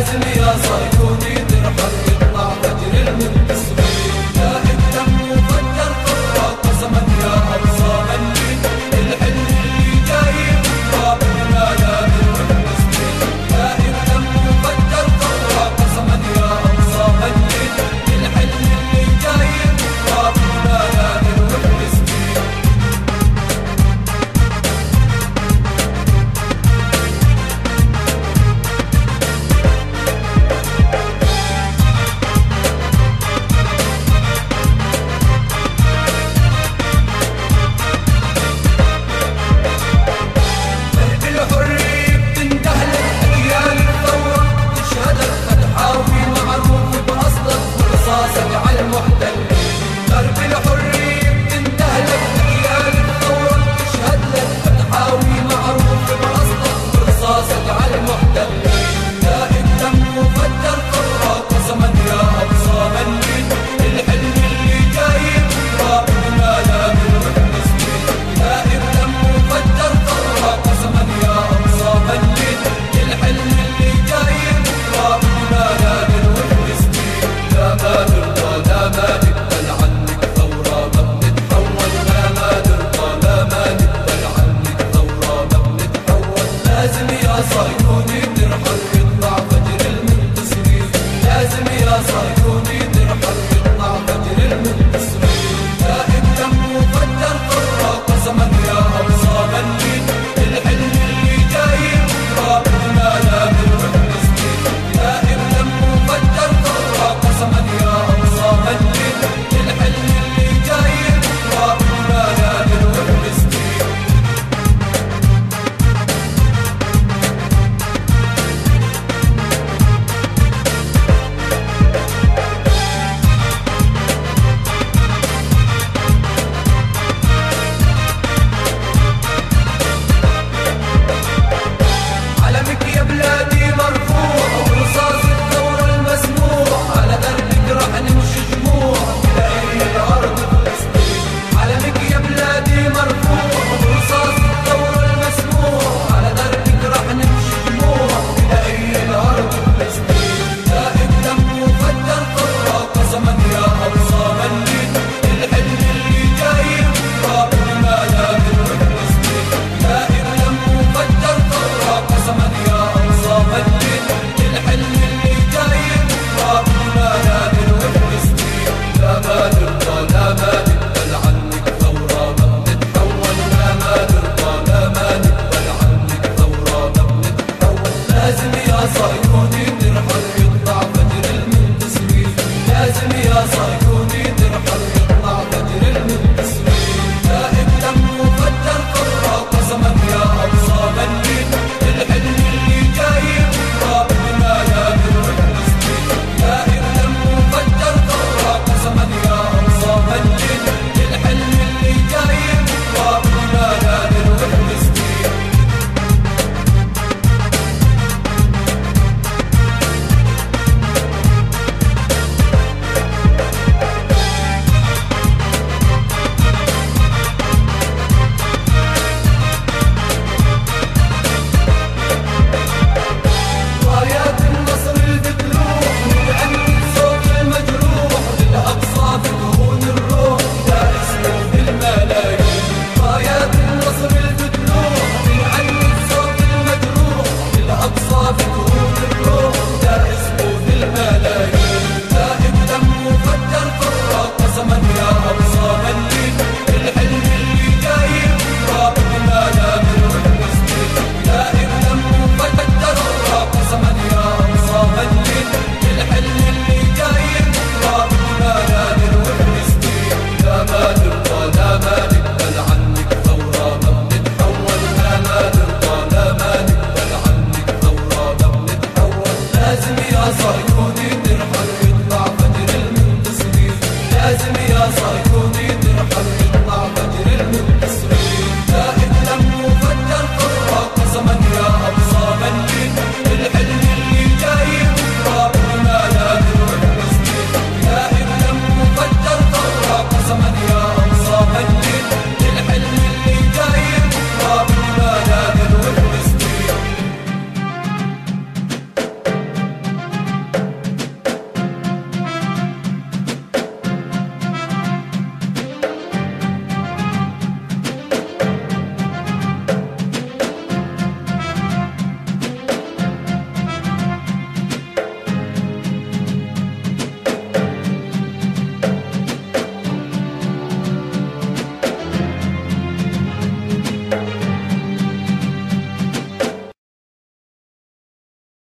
Ezmi yazar you. so لازم يا صقر só